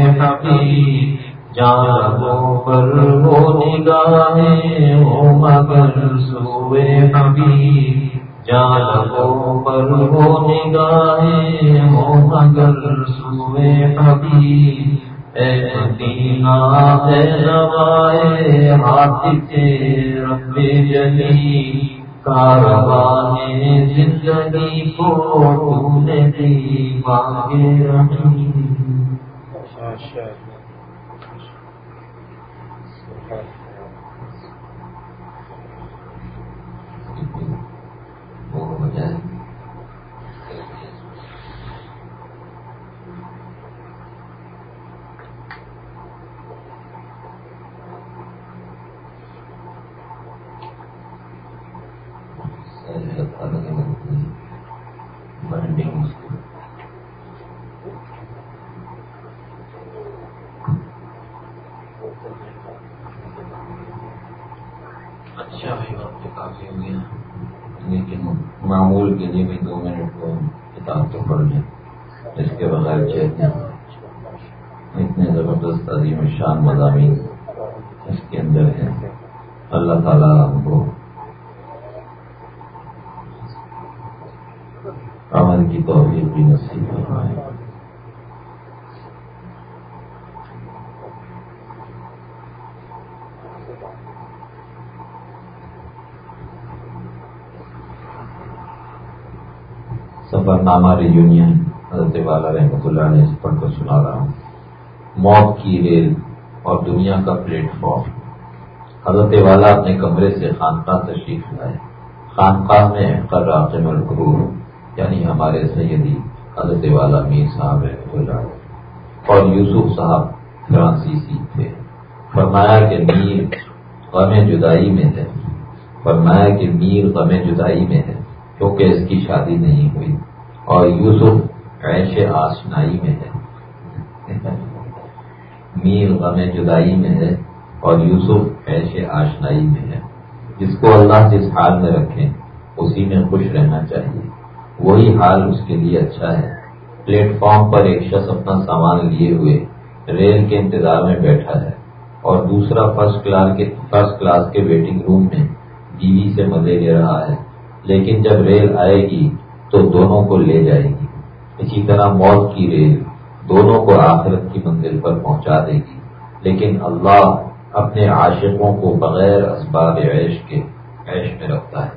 حبی جانو پر وہ نگاہیں ہو مگر سوئے حبی جانو پر وہ نگاہیں ہو مگر سوئے حبی اے مدینہ، اے روائے، ہاتھ کے رب جلی کاروان زندگی کو دی مانگے رہی اچھا بھائی وقت کافی ہو گیا لیکن معمول کے لیے بھی دو منٹ کو کتاب تو پڑھ لیں اس کے بغیر چہتے اتنے زبردست عظیم شان مضامین اس کے اندر ہے اللہ تعالیٰ ہم کو عمل کی توفیق بھی نصیب فرمائے۔ سفر نامہ ریونین حضرت والا رحمۃ اللہ نے اس پڑھ کر سنا رہا ہوں۔ موت کی ریل اور دنیا کا پلیٹ فارم حضرت والا اپنے کمرے سے خانقاہ تشریف لائے۔ خانقاہ میں قرآم القرور یعنی ہمارے سیدی حضرت والا میر صاحب اللہ اور یوسف صاحب فرانسیسی تھے۔ فرمایا کہ میر غم جدائی میں ہے۔ فرمایا کہ میر غم جدائی میں ہے، کیونکہ اس کی شادی نہیں ہوئی۔ اور یوسف عیش آشنائی میں ہے۔ میر غم جدائی میں ہے اور یوسف عیش آشنائی میں ہے۔ جس کو اللہ جس حال میں رکھیں، اسی میں خوش رہنا چاہیے۔ وہی حال اس کے لیے اچھا ہے۔ پلیٹ فارم پر ایک شخص اپنا سامان لیے ہوئے ریل کے انتظار میں بیٹھا ہے اور دوسرا فرسٹ کلاس کے فرسٹ کلاس کے ویٹنگ روم میں بیوی سے مزے لے رہا ہے۔ لیکن جب ریل آئے گی تو دونوں کو لے جائے گی۔ اسی طرح موت کی ریل دونوں کو آخرت کی منزل پر پہنچا دے گی۔ لیکن اللہ اپنے عاشقوں کو بغیر اسباب عیش کے عیش میں رکھتا ہے،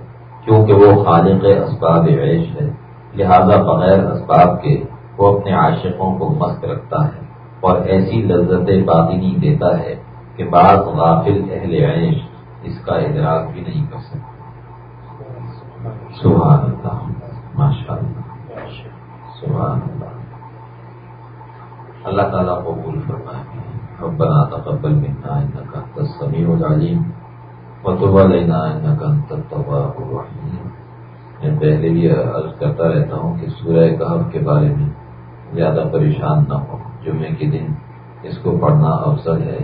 کیونکہ وہ خالق اسباب عیش ہے۔ لہذا بغیر اسباب کے وہ اپنے عاشقوں کو مست رکھتا ہے اور ایسی لذت باطنی دیتا ہے کہ بعض غافل اہل عیش اس کا ادراک بھی نہیں کر سکتے۔ سبحان اللہ ماشاء اللہ سبحان اللہ اللہ تعالیٰ کو فرمائے۔ ربنا تقبل منا انك انت السميع العليم وتب علينا انك انت التواب الرحيم میں پہلے بھی عرض کرتا رہتا ہوں کہ سورہ کہف کے بارے میں زیادہ پریشان نہ ہو۔ جمعے کے دن اس کو پڑھنا افضل ہے،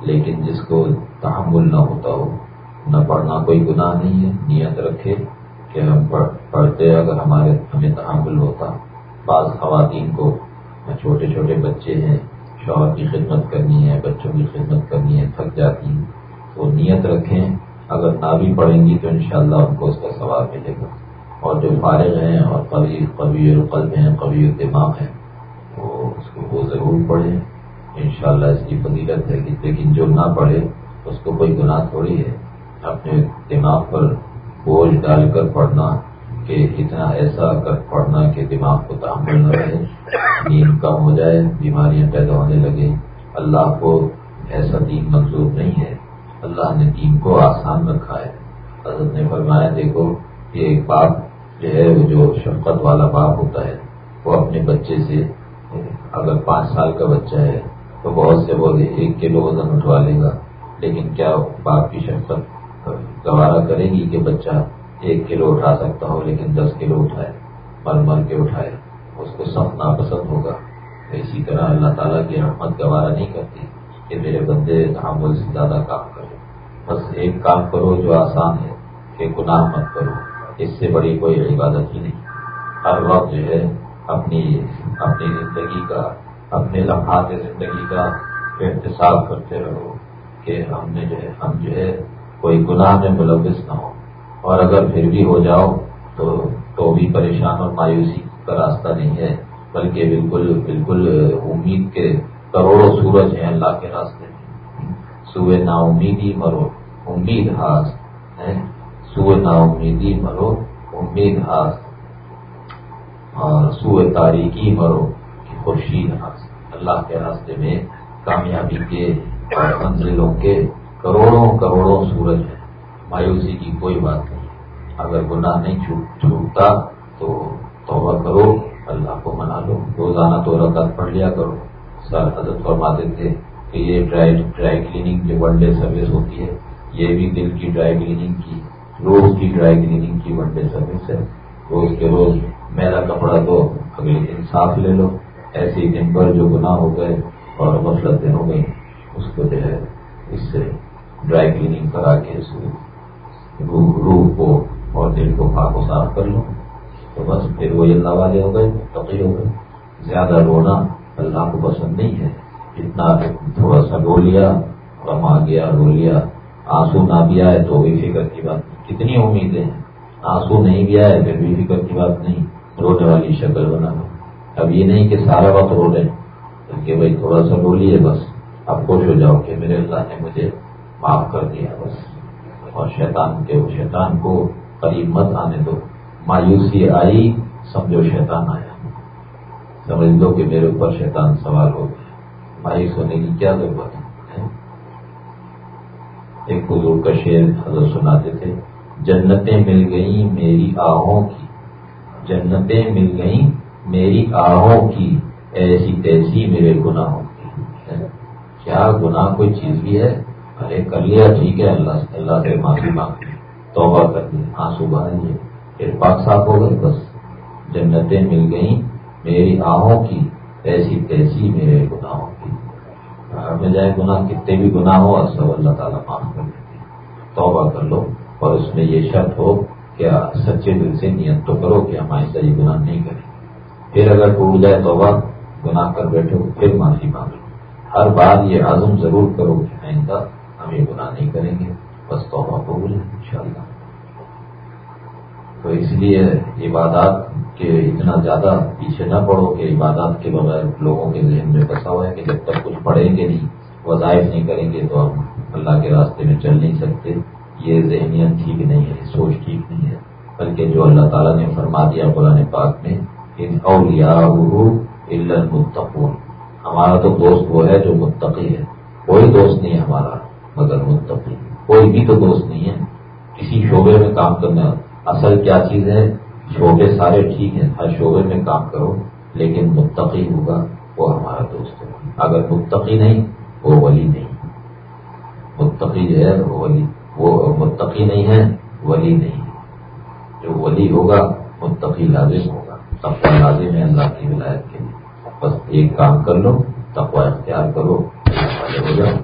لیکن جس کو تحمل نہ ہوتا ہو، نہ پڑھنا کوئی گناہ نہیں ہے۔ نیت رکھے کہ ہم پڑھتے اگر ہمارے ہمیں تحمل ہوتا۔ بعض خواتین کو چھوٹے چھوٹے بچے ہیں، شوہر کی خدمت کرنی ہے، بچوں کی خدمت کرنی ہے، تھک جاتی ہیں۔ تو نیت رکھیں، اگر نہ بھی پڑھیں گی تو انشاءاللہ شاء ان کو اس کا ثواب ملے گا۔ اور جو فارغ ہیں اور قوی قوی القلب ہیں، قوی دماغ ہیں وہ اس کو وہ ضرور پڑھیں۔ انشاءاللہ اس کی فضیلت ہے لیکن جو نہ پڑھے، اس کو کوئی گناہ تھوڑی ہے۔ اپنے دماغ پر بوجھ ڈال کر پڑھنا کہ اتنا ایسا کر پڑھنا کہ دماغ کو تحمل نہ رہے نیند کم ہو جائے، بیماریاں پیدا ہونے لگے اللہ کو ایسا دین منظور نہیں ہے۔ اللہ نے دین کو آسان رکھا ہے۔ حضرت نے فرمایا، دیکھو، یہ ایک باپ جو ہے، وہ جو شفقت والا باپ ہوتا ہے، وہ اپنے بچے سے، اگر پانچ سال کا بچہ ہے، تو بہت سے بولے ایک کلو وزن اٹھوا لے گا۔ لیکن کیا باپ کی شفقت گوارا کرے گی کہ بچہ ایک کلو اٹھا سکتا ہو لیکن دس کلو اٹھائے مر مر کے اٹھائے، اس کو سب ناپسند ہوگا۔ اسی طرح اللہ تعالیٰ کی رحمت گوارا نہیں کرتی کہ میرے بندے تحمل سے زیادہ کام کرے بس ایک کام کرو جو آسان ہے، کہ گناہ مت کرو۔ اس سے بڑی کوئی عبادت ہی نہیں۔ ہر وقت جو ہے، اپنی اپنی زندگی کا، اپنے لمحات زندگی کا احتساب کرتے رہو کہ ہم نے جو ہے، ہم جو ہے، کوئی گناہ میں ملوث نہ ہو اور اگر پھر بھی ہو جاؤ تو تو بھی پریشان اور مایوسی کا راستہ نہیں ہے، بلکہ بالکل بالکل امید کے کروڑوں سورج ہیں اللہ کے راستے میں۔ سوئے نا امیدی مرو، امید ہاس ہے سوئے نا امیدی مرو، امید ہاس۔ اور سوئے تاریخی مرو، خورشید ہاس۔ اللہ کے راستے میں کامیابی کے منزلوں کے کروڑوں کروڑوں سورج ہیں۔ مایوسی کی کوئی بات نہیں۔ اگر گناہ نہیں چھوٹتا تو توبہ کرو، اللہ کو منا لو۔ روزانہ تو رکعت پڑھ لیا کرو۔ سر حضرت فرماتے تھے کہ یہ ڈرائی ڈرائی کلیننگ جو ون ڈے سروس ہوتی ہے، یہ بھی دل کی ڈرائی کلیننگ کی، روز کی ڈرائی کلیننگ کی ون ڈے سروس ہے۔ روز کے روز میرا کپڑا تو اگلے دن صاف لے لو۔ ایسے ہی دن بھر جو گناہ ہو گئے اور غفلتیں ہو گئی اس کو جو ہے، اس سے ڈرائی کلیننگ کرا کے روح کو اور دل کو پاک و صاف کر لو۔ تو بس، پھر وہی اللہ والے ہو گئے تقی ہو گئے۔ زیادہ رونا اللہ کو پسند نہیں ہے۔ اتنا تھوڑا سا رو لیا غم آ گیا، رو لیا۔ آنسو نہ بھی آئے تو بھی فکر کی بات نہیں۔ کتنی امیدیں ہیں۔ آنسو نہیں بھی آئے پھر بھی فکر کی بات نہیں۔ رونے والی شکل بنا لو۔ اب یہ نہیں کہ سارا وقت رو لیں، بلکہ بھائی تھوڑا سا رو لیے بس۔ اب خوش ہو جاؤ کہ میرے اللہ نے مجھے معاف کر دیا بس۔ اور شیطان کے، شیطان کو قریب مت آنے دو۔ مایوسی آئی، سمجھو شیطان آیا۔ سمجھ دو کہ میرے اوپر شیطان سوال ہو گیا۔ مایوس ہونے کی کیا ضرورت ہے؟ ایک حضور کا شعر حضرت سناتے تھے، جنتیں مل گئیں میری آہوں کی۔ جنتیں مل گئیں میری آہوں کی، ایسی تیسی میرے گناہوں کی۔ کیا گناہ کوئی چیز بھی ہے؟ ارے کر لیا ٹھیک ہے، اللہ اللہ سے معافی مانگ توبہ کر دی آنسو بہائیے پھر پاک صاف ہو گئے، بس جنتیں مل گئیں۔ میری آہوں کی ایسی تیسی میرے گناہوں کی۔ بجائے گناہ، کتنے بھی گناہ ہو سب اللہ تعالیٰ معاف کر دیتے توبہ کر لو، اور اس میں یہ شرط ہو کہ سچے دل سے نیت تو کرو کہ ہم ایسا یہ گناہ نہیں کریں۔ پھر اگر ٹوٹ جائے توبہ، گناہ کر بیٹھو، پھر معافی مانگو۔ ہر بار یہ عزم ضرور کرو کہ آئندہ ہم یہ گناہ نہیں کریں گے۔ بس توبہ قبول ہے، انشاءاللہ۔ تو اس لیے عبادات کے اتنا زیادہ پیچھے نہ پڑو کہ عبادات کے بغیر لوگوں کے ذہن میں بسا ہوا ہے کہ جب تک کچھ پڑھیں گے نہیں، وظائف نہیں کریں گے تو ہم اللہ کے راستے میں چل نہیں سکتے۔ یہ ذہنیت ٹھیک نہیں ہے، سوچ ٹھیک نہیں ہے۔ بلکہ جو اللہ تعالیٰ نے فرما دیا قرآن پاک میں، ان اولیا متقون ہمارا تو دوست وہ ہے جو متقی ہے۔ کوئی دوست نہیں ہمارا، مگر متقی۔ کوئی بھی تو دوست نہیں ہے۔ کسی شعبے میں کام کرنا اصل کیا چیز ہے؟ شعبے سارے ٹھیک ہیں، ہر شعبے میں کام کرو، لیکن متقی ہوگا وہ ہمارا دوست ہوگا اگر متقی نہیں، وہ ولی نہیں۔ متقی جو ہے، وہ ولی، وہ متقی نہیں ہے، ولی نہیں۔ جو ولی ہوگا، متقی لازم ہوگا۔ تقوا لازم ہے اللہ کی ولایت کے لیے۔ بس ایک کام کر لو تقوا اختیار کرو ہو جاؤ